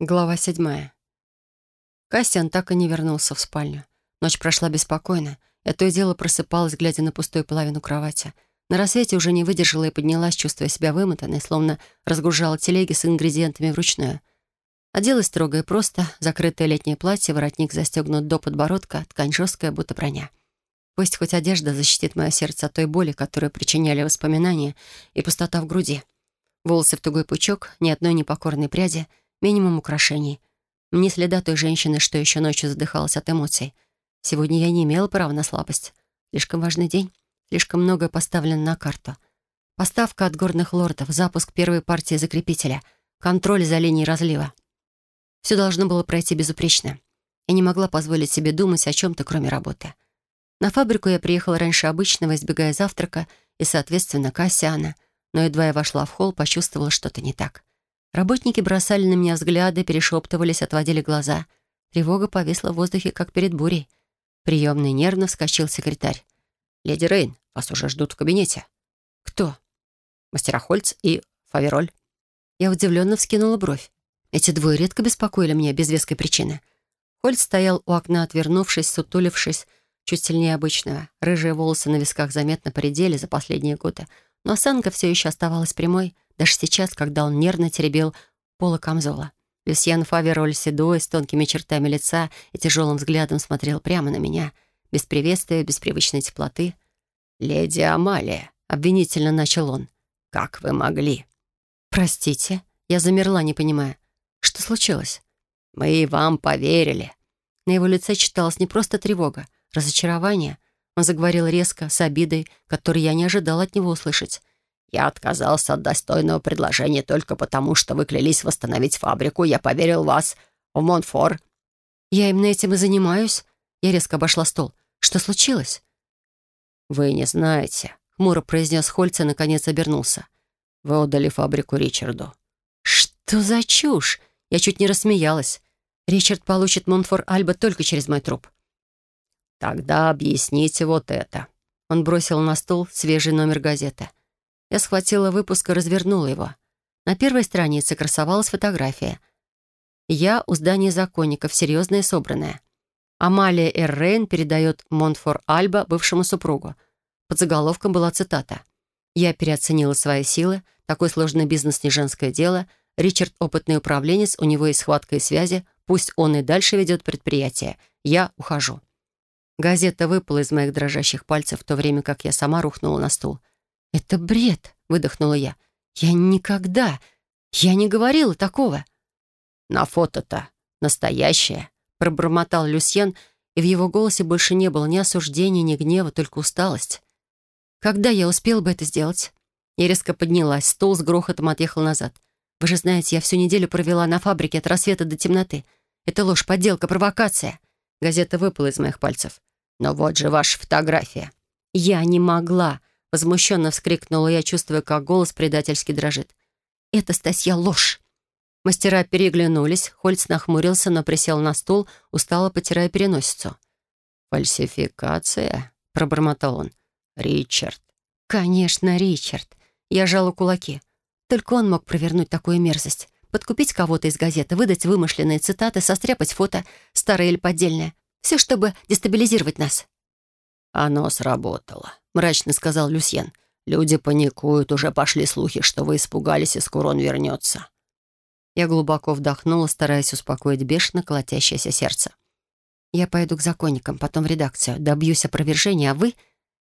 Глава седьмая. Кассиан так и не вернулся в спальню. Ночь прошла беспокойно. Я то и дело просыпалась, глядя на пустую половину кровати. На рассвете уже не выдержала и поднялась, чувствуя себя вымотанной, словно разгружала телеги с ингредиентами вручную. Оделась строго и просто, закрытое летнее платье, воротник застегнут до подбородка, ткань жесткая, будто броня. Пусть хоть одежда защитит мое сердце от той боли, которую причиняли воспоминания и пустота в груди. Волосы в тугой пучок, ни одной непокорной пряди — минимум украшений. Мне следа той женщины, что еще ночью задыхалась от эмоций. Сегодня я не имела права на слабость. Слишком важный день, слишком многое поставлено на карту. Поставка от горных лордов, запуск первой партии закрепителя, контроль за линией разлива. Все должно было пройти безупречно. Я не могла позволить себе думать о чем-то, кроме работы. На фабрику я приехала раньше обычного, избегая завтрака и, соответственно, Кассиана, но едва я вошла в холл, почувствовала что-то не так. Работники бросали на меня взгляды, перешептывались, отводили глаза. Тревога повисла в воздухе, как перед бурей. Приемный нервно вскочил секретарь. «Леди Рейн, вас уже ждут в кабинете». «Кто?» «Мастера Хольц и Фавероль». Я удивленно вскинула бровь. Эти двое редко беспокоили меня без веской причины. Хольц стоял у окна, отвернувшись, сутулившись, чуть сильнее обычного. Рыжие волосы на висках заметно поредели за последние годы, но осанка все еще оставалась прямой — даже сейчас, когда он нервно теребил поло камзола. Люсьян Фавероль седой, с тонкими чертами лица и тяжелым взглядом смотрел прямо на меня, без приветствия, без привычной теплоты. «Леди Амалия», — обвинительно начал он, — «как вы могли?» «Простите», — я замерла, не понимая. «Что случилось?» «Мы вам поверили». На его лице читалась не просто тревога, разочарование. Он заговорил резко, с обидой, которую я не ожидала от него услышать. Я отказался от достойного предложения только потому, что вы клялись восстановить фабрику. Я поверил вас в Монфор». «Я именно этим и занимаюсь». Я резко обошла стол. «Что случилось?» «Вы не знаете», — хмуро произнес Хольц и, наконец, обернулся. «Вы отдали фабрику Ричарду». «Что за чушь?» Я чуть не рассмеялась. «Ричард получит Монфор Альба только через мой труп». «Тогда объясните вот это». Он бросил на стол свежий номер газеты. Я схватила выпуск и развернула его. На первой странице красовалась фотография. Я у здания законников, серьезная и собранная. Амалия Эррейн передает Монфор Альба бывшему супругу. Под заголовком была цитата. «Я переоценила свои силы. Такой сложный бизнес не женское дело. Ричард — опытный управленец, у него есть схватка и связи. Пусть он и дальше ведет предприятие. Я ухожу». Газета выпала из моих дрожащих пальцев в то время, как я сама рухнула на стул. «Это бред!» — выдохнула я. «Я никогда... Я не говорила такого!» «На фото-то настоящее!» — пробормотал Люсьен, и в его голосе больше не было ни осуждения, ни гнева, только усталость. «Когда я успел бы это сделать?» Я резко поднялась, стол с грохотом отъехал назад. «Вы же знаете, я всю неделю провела на фабрике от рассвета до темноты. Это ложь, подделка, провокация!» Газета выпала из моих пальцев. «Но вот же ваша фотография!» «Я не могла!» Возмущенно вскрикнула я, чувствуя, как голос предательски дрожит. «Это, Стасья, ложь!» Мастера переглянулись, Хольц нахмурился, но присел на стул, устало потирая переносицу. «Фальсификация?» — пробормотал он. «Ричард». «Конечно, Ричард». Я жала кулаки. Только он мог провернуть такую мерзость. Подкупить кого-то из газеты, выдать вымышленные цитаты, состряпать фото, старое или поддельное. Все, чтобы дестабилизировать нас. «Оно сработало», — мрачно сказал Люсьен. «Люди паникуют, уже пошли слухи, что вы испугались, и скоро он вернется». Я глубоко вдохнула, стараясь успокоить бешено колотящееся сердце. «Я пойду к законникам, потом в редакцию, добьюсь опровержения, а вы...»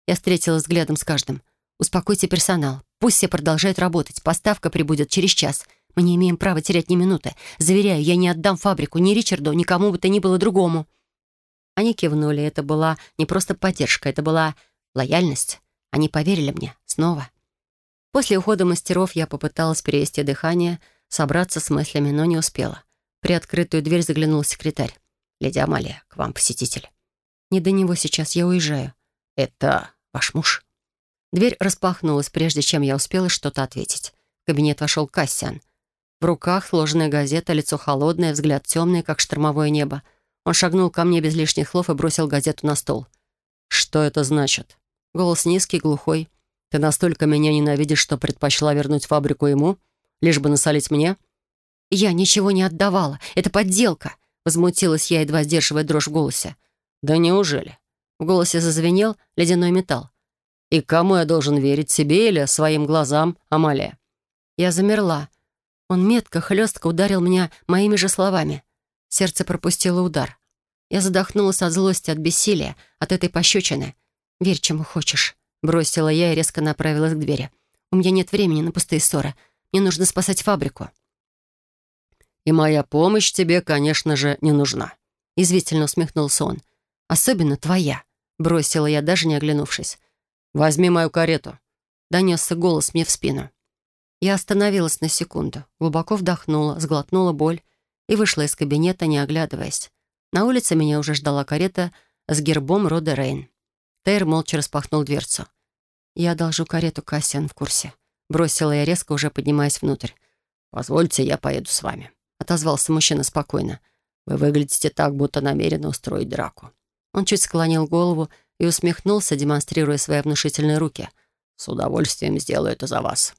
Я встретилась взглядом с каждым. «Успокойте персонал. Пусть все продолжают работать. Поставка прибудет через час. Мы не имеем права терять ни минуты. Заверяю, я не отдам фабрику ни Ричарду, ни кому бы то ни было другому». Они кивнули. Это была не просто поддержка, это была лояльность. Они поверили мне. Снова. После ухода мастеров я попыталась перевести дыхание, собраться с мыслями, но не успела. При открытую дверь заглянул секретарь. «Леди Амалия, к вам посетитель». «Не до него сейчас, я уезжаю». «Это ваш муж?» Дверь распахнулась, прежде чем я успела что-то ответить. В кабинет вошел Кассиан. В руках сложенная газета, лицо холодное, взгляд темный, как штормовое небо. Он шагнул ко мне без лишних слов и бросил газету на стол. «Что это значит?» Голос низкий, глухой. «Ты настолько меня ненавидишь, что предпочла вернуть фабрику ему, лишь бы насолить мне?» «Я ничего не отдавала. Это подделка!» Возмутилась я, едва сдерживая дрожь в голосе. «Да неужели?» В голосе зазвенел ледяной металл. «И кому я должен верить, себе или своим глазам, Амалия?» Я замерла. Он метко, хлестко ударил меня моими же словами. Сердце пропустило удар. Я задохнулась от злости, от бессилия, от этой пощечины. «Верь, чему хочешь», — бросила я и резко направилась к двери. «У меня нет времени на пустые ссоры. Мне нужно спасать фабрику». «И моя помощь тебе, конечно же, не нужна», — извительно усмехнулся он. «Особенно твоя», — бросила я, даже не оглянувшись. «Возьми мою карету», — донесся голос мне в спину. Я остановилась на секунду, глубоко вдохнула, сглотнула боль и вышла из кабинета, не оглядываясь. На улице меня уже ждала карета с гербом рода Рейн. Тейр молча распахнул дверцу. «Я одолжу карету, Кассиан в курсе». Бросила я резко, уже поднимаясь внутрь. «Позвольте, я поеду с вами», — отозвался мужчина спокойно. «Вы выглядите так, будто намерены устроить драку». Он чуть склонил голову и усмехнулся, демонстрируя свои внушительные руки. «С удовольствием сделаю это за вас».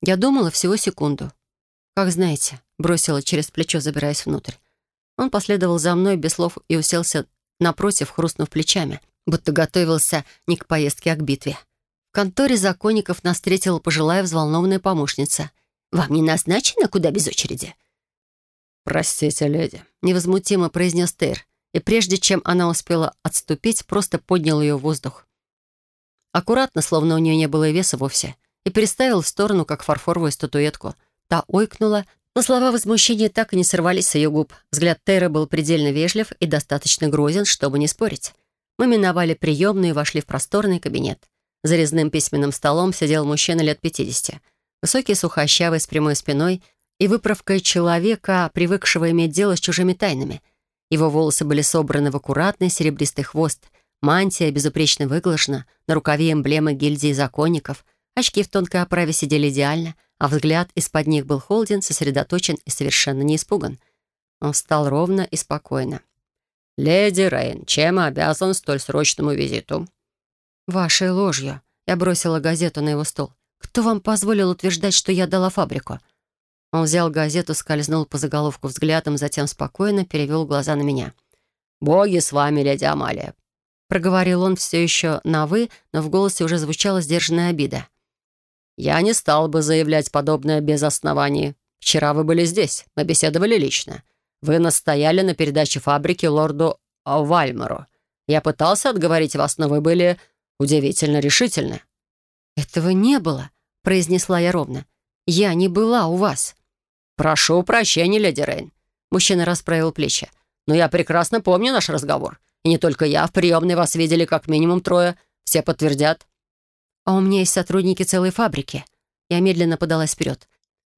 Я думала всего секунду. «Как знаете», — бросила через плечо, забираясь внутрь. Он последовал за мной без слов и уселся напротив, хрустнув плечами, будто готовился не к поездке, а к битве. В конторе законников нас встретила пожилая взволнованная помощница. «Вам не назначено, куда без очереди?» «Простите, леди», — невозмутимо произнес Тейр, и прежде чем она успела отступить, просто поднял ее в воздух. Аккуратно, словно у нее не было и веса вовсе, и переставил в сторону, как фарфоровую статуэтку. Та ойкнула, но слова возмущения так и не сорвались с ее губ. Взгляд Тейра был предельно вежлив и достаточно грозен, чтобы не спорить. Мы миновали приемную и вошли в просторный кабинет. За резным письменным столом сидел мужчина лет 50. Высокий, сухощавый, с прямой спиной и выправкой человека, привыкшего иметь дело с чужими тайнами. Его волосы были собраны в аккуратный серебристый хвост, мантия безупречно выглажена, на рукаве эмблемы гильдии законников, очки в тонкой оправе сидели идеально, а взгляд из-под них был холден, сосредоточен и совершенно не испуган. Он встал ровно и спокойно. «Леди Рейн, чем обязан столь срочному визиту?» «Вашей ложью». Я бросила газету на его стол. «Кто вам позволил утверждать, что я дала фабрику?» Он взял газету, скользнул по заголовку взглядом, затем спокойно перевел глаза на меня. «Боги с вами, леди Амалия!» Проговорил он все еще на «вы», но в голосе уже звучала сдержанная обида. «Я не стал бы заявлять подобное без оснований. Вчера вы были здесь, мы беседовали лично. Вы настояли на передаче фабрики лорду Вальмеру. Я пытался отговорить вас, но вы были удивительно решительны». «Этого не было», — произнесла я ровно. «Я не была у вас». «Прошу прощения, леди Рейн». Мужчина расправил плечи. «Но я прекрасно помню наш разговор. И не только я. В приемной вас видели как минимум трое. Все подтвердят». «А у меня есть сотрудники целой фабрики». Я медленно подалась вперед.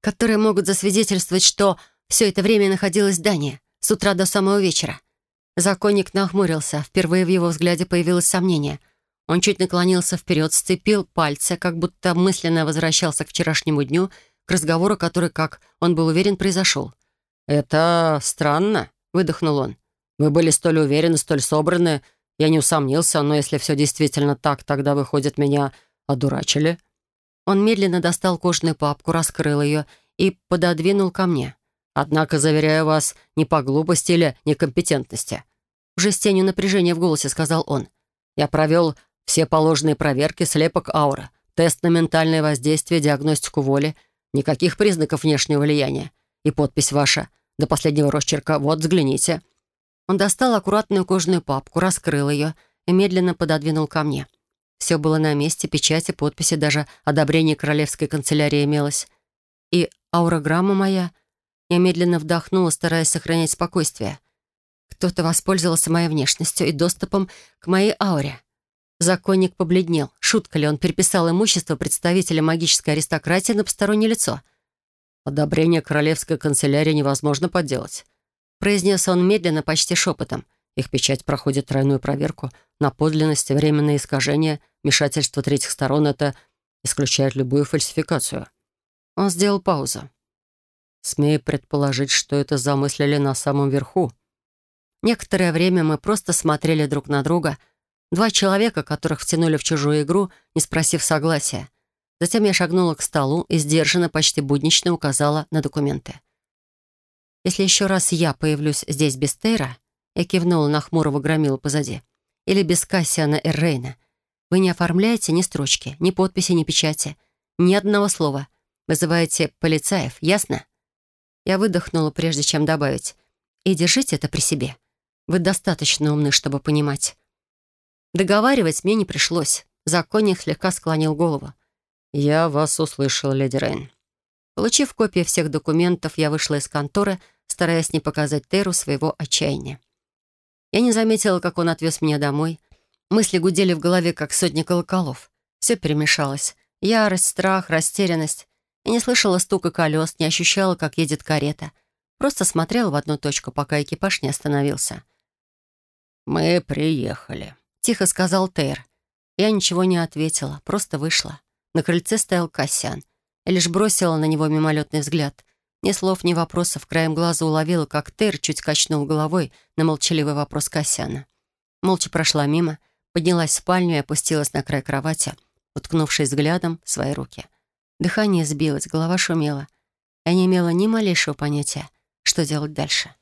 «Которые могут засвидетельствовать, что все это время находилось в здании, с утра до самого вечера. Законник нахмурился. Впервые в его взгляде появилось сомнение. Он чуть наклонился вперед, сцепил пальцы, как будто мысленно возвращался к вчерашнему дню, к разговору, который, как он был уверен, произошел. «Это странно», — выдохнул он. «Вы были столь уверены, столь собраны. Я не усомнился, но если все действительно так, тогда, выходит, меня одурачили». Он медленно достал кожаную папку, раскрыл ее и пододвинул ко мне. Однако, заверяю вас, не по глупости или некомпетентности. Уже с тенью напряжения в голосе сказал он. Я провел все положенные проверки, слепок аура, тест на ментальное воздействие, диагностику воли, никаких признаков внешнего влияния. И подпись ваша. До последнего росчерка. Вот, взгляните. Он достал аккуратную кожаную папку, раскрыл ее и медленно пододвинул ко мне. Все было на месте, печати, подписи, даже одобрение королевской канцелярии имелось. И аурограмма моя — я медленно вдохнула, стараясь сохранять спокойствие. Кто-то воспользовался моей внешностью и доступом к моей ауре. Законник побледнел. Шутка ли он переписал имущество представителя магической аристократии на постороннее лицо? «Одобрение королевской канцелярии невозможно подделать», произнес он медленно, почти шепотом. Их печать проходит тройную проверку на подлинность, временное искажение, вмешательство третьих сторон — это исключает любую фальсификацию. Он сделал паузу. Смею предположить, что это замыслили на самом верху. Некоторое время мы просто смотрели друг на друга. Два человека, которых втянули в чужую игру, не спросив согласия. Затем я шагнула к столу и сдержанно, почти буднично указала на документы. Если еще раз я появлюсь здесь без Тейра, я кивнула на хмурого громилу позади, или без Кассиана Эррейна, вы не оформляете ни строчки, ни подписи, ни печати, ни одного слова. Вызываете полицаев, ясно? Я выдохнула, прежде чем добавить. И держите это при себе. Вы достаточно умны, чтобы понимать. Договаривать мне не пришлось. Законник слегка склонил голову. «Я вас услышал, леди Рейн». Получив копии всех документов, я вышла из конторы, стараясь не показать Теру своего отчаяния. Я не заметила, как он отвез меня домой. Мысли гудели в голове, как сотни колоколов. Все перемешалось. Ярость, страх, растерянность. Я не слышала стука колес, не ощущала, как едет карета. Просто смотрела в одну точку, пока экипаж не остановился. «Мы приехали», — тихо сказал Тейр. Я ничего не ответила, просто вышла. На крыльце стоял Кассиан. Я лишь бросила на него мимолетный взгляд. Ни слов, ни вопросов. Краем глаза уловила, как Тейр чуть качнул головой на молчаливый вопрос Кассиана. Молча прошла мимо, поднялась в спальню и опустилась на край кровати, уткнувшись взглядом в свои руки. Дыхание сбилось, голова шумела. Я не имела ни малейшего понятия, что делать дальше.